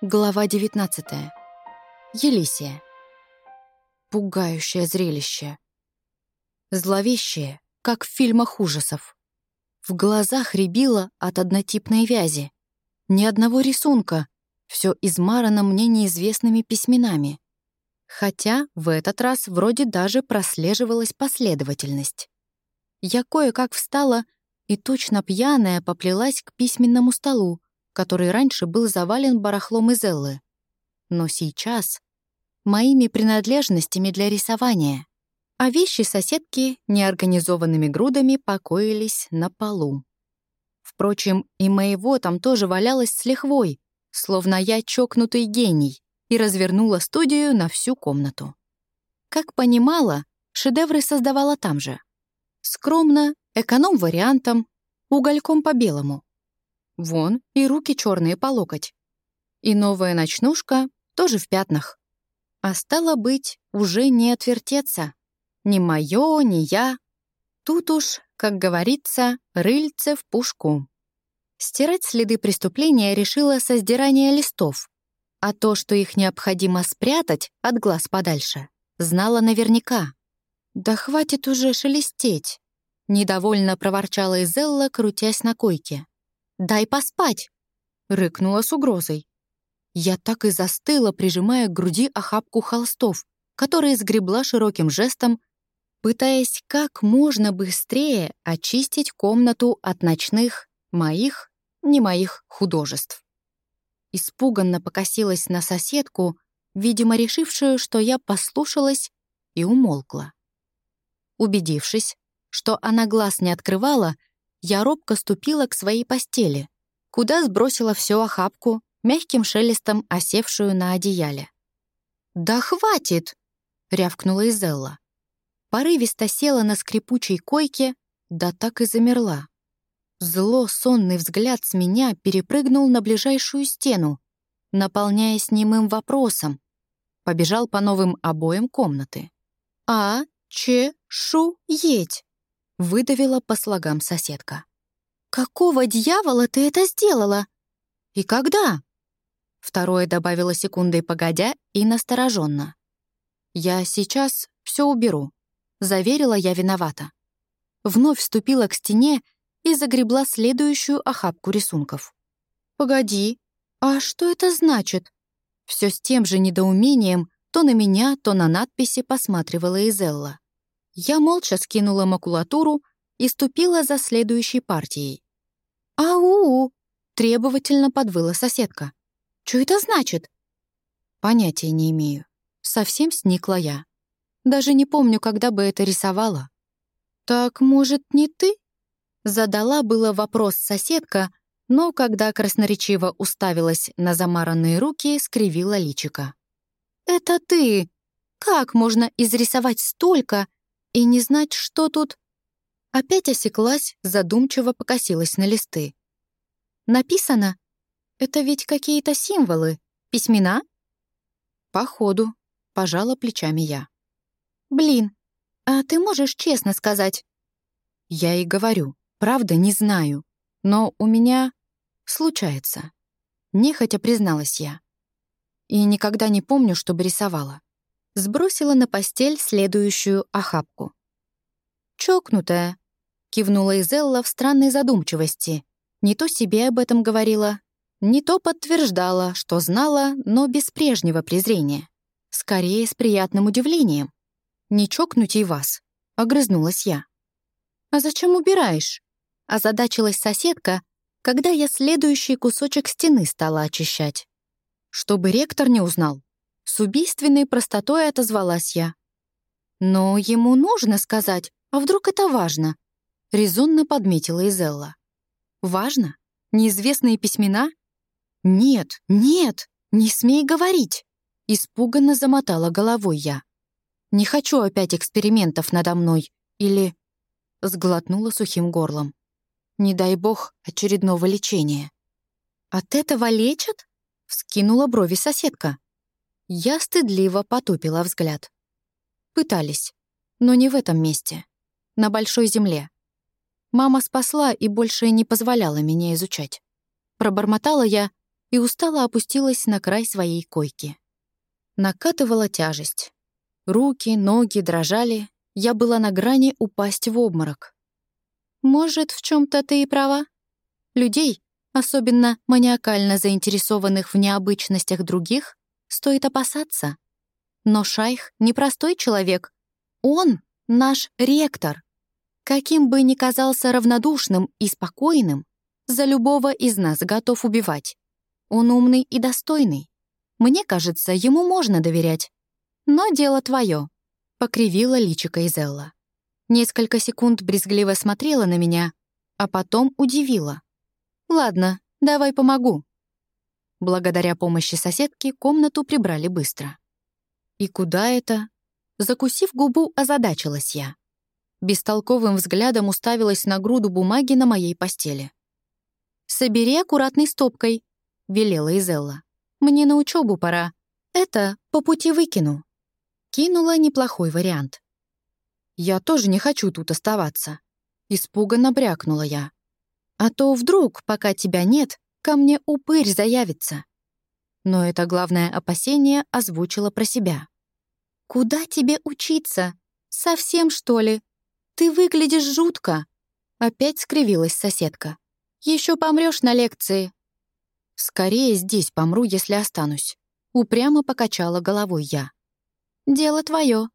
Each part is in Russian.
Глава 19. Елисия. Пугающее зрелище. Зловещее, как в фильмах ужасов. В глазах рябило от однотипной вязи. Ни одного рисунка, все измарано мне неизвестными письменами. Хотя в этот раз вроде даже прослеживалась последовательность. Я кое-как встала и точно пьяная поплелась к письменному столу, который раньше был завален барахлом из Эллы. Но сейчас моими принадлежностями для рисования, а вещи соседки неорганизованными грудами покоились на полу. Впрочем, и моего там тоже валялось с лихвой, словно я чокнутый гений, и развернула студию на всю комнату. Как понимала, шедевры создавала там же. Скромно, эконом-вариантом, угольком по белому. Вон и руки черные по локоть. И новая ночнушка тоже в пятнах. А стало быть, уже не отвертеться. Ни моё, ни я. Тут уж, как говорится, рыльце в пушку. Стирать следы преступления решила со сдирания листов. А то, что их необходимо спрятать от глаз подальше, знала наверняка. «Да хватит уже шелестеть!» Недовольно проворчала Изелла, крутясь на койке. «Дай поспать!» — рыкнула с угрозой. Я так и застыла, прижимая к груди охапку холстов, которые сгребла широким жестом, пытаясь как можно быстрее очистить комнату от ночных, моих, не моих художеств. Испуганно покосилась на соседку, видимо, решившую, что я послушалась, и умолкла. Убедившись, что она глаз не открывала, я робко ступила к своей постели, куда сбросила всю охапку, мягким шелестом осевшую на одеяле. «Да хватит!» — рявкнула Изелла. Порывисто села на скрипучей койке, да так и замерла. Зло сонный взгляд с меня перепрыгнул на ближайшую стену, наполняясь немым вопросом. Побежал по новым обоям комнаты. «А, че, шу, еть!» Выдавила по слогам соседка. «Какого дьявола ты это сделала? И когда?» Второе добавила секундой погодя и настороженно. «Я сейчас все уберу», — заверила я виновата. Вновь вступила к стене и загребла следующую охапку рисунков. «Погоди, а что это значит?» Все с тем же недоумением то на меня, то на надписи посматривала Изелла. Я молча скинула макулатуру и ступила за следующей партией. «Ау!» — требовательно подвыла соседка. «Что это значит?» «Понятия не имею. Совсем сникла я. Даже не помню, когда бы это рисовала». «Так, может, не ты?» Задала было вопрос соседка, но когда красноречиво уставилась на замаранные руки, скривила личика. «Это ты! Как можно изрисовать столько и не знать, что тут...» Опять осеклась, задумчиво покосилась на листы. «Написано? Это ведь какие-то символы, письмена?» «Походу», — пожала плечами я. «Блин, а ты можешь честно сказать?» «Я и говорю, правда не знаю, но у меня случается», — нехотя призналась я. И никогда не помню, чтобы рисовала сбросила на постель следующую охапку. «Чокнутая», — кивнула Изелла в странной задумчивости. Не то себе об этом говорила, не то подтверждала, что знала, но без прежнего презрения. Скорее, с приятным удивлением. «Не чокнуть вас», — огрызнулась я. «А зачем убираешь?» — озадачилась соседка, когда я следующий кусочек стены стала очищать. «Чтобы ректор не узнал», с убийственной простотой отозвалась я. «Но ему нужно сказать, а вдруг это важно?» — резонно подметила Изелла. «Важно? Неизвестные письмена?» «Нет, нет, не смей говорить!» — испуганно замотала головой я. «Не хочу опять экспериментов надо мной. Или...» — сглотнула сухим горлом. «Не дай бог очередного лечения». «От этого лечат?» — вскинула брови соседка. Я стыдливо потупила взгляд. Пытались, но не в этом месте. На большой земле. Мама спасла и больше не позволяла меня изучать. Пробормотала я, и устало опустилась на край своей койки. Накатывала тяжесть. Руки, ноги дрожали, я была на грани упасть в обморок. Может, в чем то ты и права? Людей, особенно маниакально заинтересованных в необычностях других, стоит опасаться. Но Шайх — непростой человек. Он — наш ректор. Каким бы ни казался равнодушным и спокойным, за любого из нас готов убивать. Он умный и достойный. Мне кажется, ему можно доверять. Но дело твое. покривила личико Изелла. Несколько секунд брезгливо смотрела на меня, а потом удивила. «Ладно, давай помогу». Благодаря помощи соседки комнату прибрали быстро. «И куда это?» Закусив губу, озадачилась я. Бестолковым взглядом уставилась на груду бумаги на моей постели. «Собери аккуратной стопкой», — велела Изелла. «Мне на учебу пора. Это по пути выкину». Кинула неплохой вариант. «Я тоже не хочу тут оставаться», — испуганно брякнула я. «А то вдруг, пока тебя нет, ко мне упырь заявится». Но это главное опасение озвучила про себя. «Куда тебе учиться? Совсем, что ли? Ты выглядишь жутко!» Опять скривилась соседка. Еще помрешь на лекции». «Скорее здесь помру, если останусь», — упрямо покачала головой я. «Дело твое.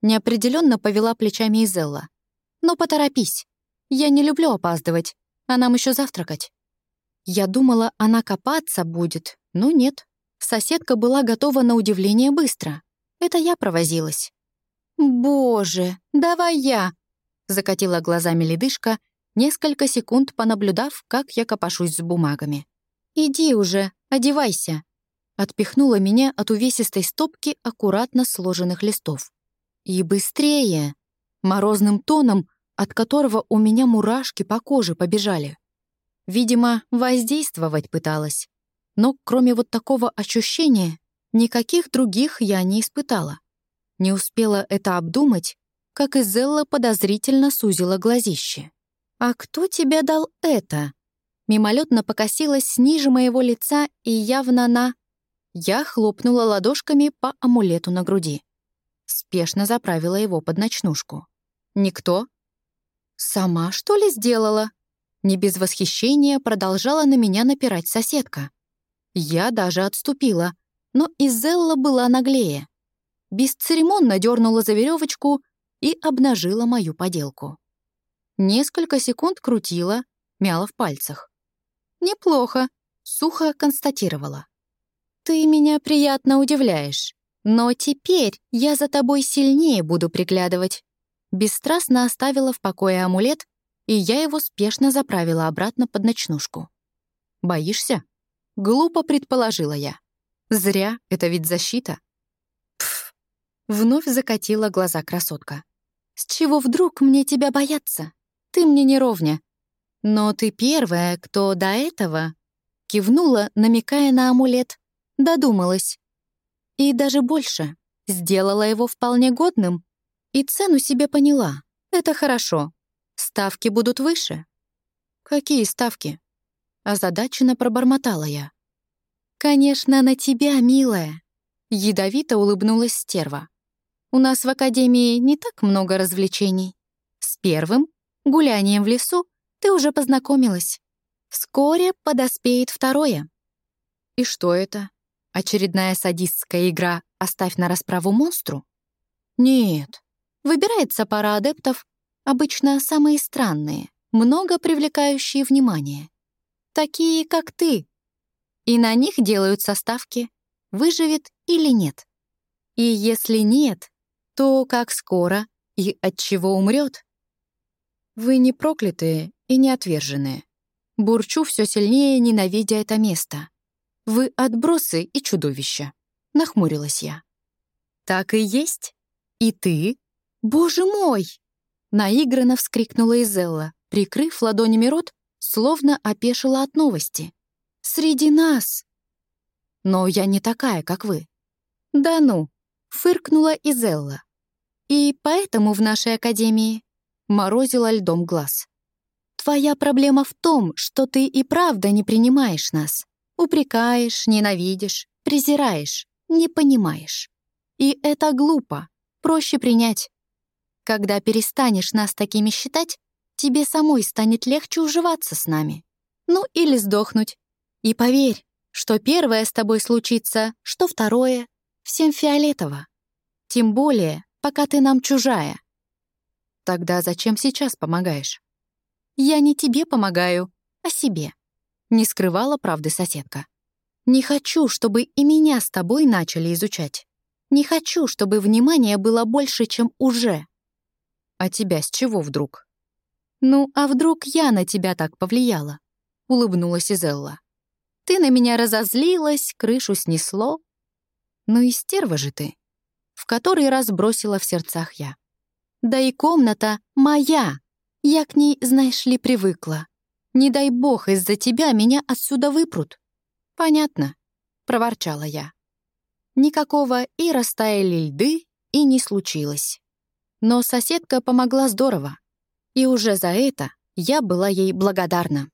Неопределенно повела плечами Изелла. «Но поторопись. Я не люблю опаздывать, а нам еще завтракать». Я думала, она копаться будет, но нет. Соседка была готова на удивление быстро. Это я провозилась. «Боже, давай я!» — закатила глазами ледышка несколько секунд понаблюдав, как я копошусь с бумагами. «Иди уже, одевайся», отпихнула меня от увесистой стопки аккуратно сложенных листов. «И быстрее!» Морозным тоном, от которого у меня мурашки по коже побежали. Видимо, воздействовать пыталась. Но кроме вот такого ощущения, никаких других я не испытала. Не успела это обдумать, как Изелла подозрительно сузила глазище. «А кто тебе дал это?» Мимолетно покосилась ниже моего лица и явно на... Я хлопнула ладошками по амулету на груди. Спешно заправила его под ночнушку. «Никто?» «Сама, что ли, сделала?» Не без восхищения продолжала на меня напирать соседка. Я даже отступила, но Изелла была наглее. Бесцеремонно дернула за веревочку и обнажила мою поделку. Несколько секунд крутила, мяла в пальцах. «Неплохо», — сухо констатировала. «Ты меня приятно удивляешь, но теперь я за тобой сильнее буду приглядывать». Бесстрастно оставила в покое амулет, и я его спешно заправила обратно под ночнушку. «Боишься?» — глупо предположила я. «Зря, это ведь защита». Пф, вновь закатила глаза красотка. «С чего вдруг мне тебя бояться?» ты мне не ровня. Но ты первая, кто до этого...» Кивнула, намекая на амулет. Додумалась. И даже больше. Сделала его вполне годным. И цену себе поняла. Это хорошо. Ставки будут выше. «Какие ставки?» Озадаченно пробормотала я. «Конечно, на тебя, милая!» Ядовито улыбнулась стерва. «У нас в академии не так много развлечений. С первым гулянием в лесу ты уже познакомилась. Вскоре подоспеет второе. И что это? Очередная садистская игра «Оставь на расправу монстру»? Нет. Выбирается пара адептов, обычно самые странные, много привлекающие внимание. Такие, как ты. И на них делают составки, выживет или нет. И если нет, то как скоро и от чего умрет, вы не проклятые и не отверженные. Бурчу все сильнее, ненавидя это место. Вы отбросы и чудовища. Нахмурилась я. Так и есть. И ты? Боже мой! Наигранно вскрикнула Изелла, прикрыв ладонями рот, словно опешила от новости. «Среди нас!» «Но я не такая, как вы». «Да ну!» — фыркнула Изелла. «И поэтому в нашей академии морозила льдом глаз. «Твоя проблема в том, что ты и правда не принимаешь нас. Упрекаешь, ненавидишь, презираешь, не понимаешь. И это глупо, проще принять. Когда перестанешь нас такими считать, тебе самой станет легче уживаться с нами. Ну или сдохнуть. И поверь, что первое с тобой случится, что второе, всем фиолетово. Тем более, пока ты нам чужая. Тогда зачем сейчас помогаешь? Я не тебе помогаю, а себе. Не скрывала правды соседка. Не хочу, чтобы и меня с тобой начали изучать. Не хочу, чтобы внимания было больше, чем уже. А тебя с чего вдруг? Ну, а вдруг я на тебя так повлияла? Улыбнулась Изелла. Ты на меня разозлилась, крышу снесло. Ну и стерва же ты. В который раз бросила в сердцах я. Да и комната моя. Я к ней, знаешь ли, привыкла. Не дай бог, из-за тебя меня отсюда выпрут. Понятно, проворчала я. Никакого и растаяли льды, и не случилось. Но соседка помогла здорово, и уже за это я была ей благодарна.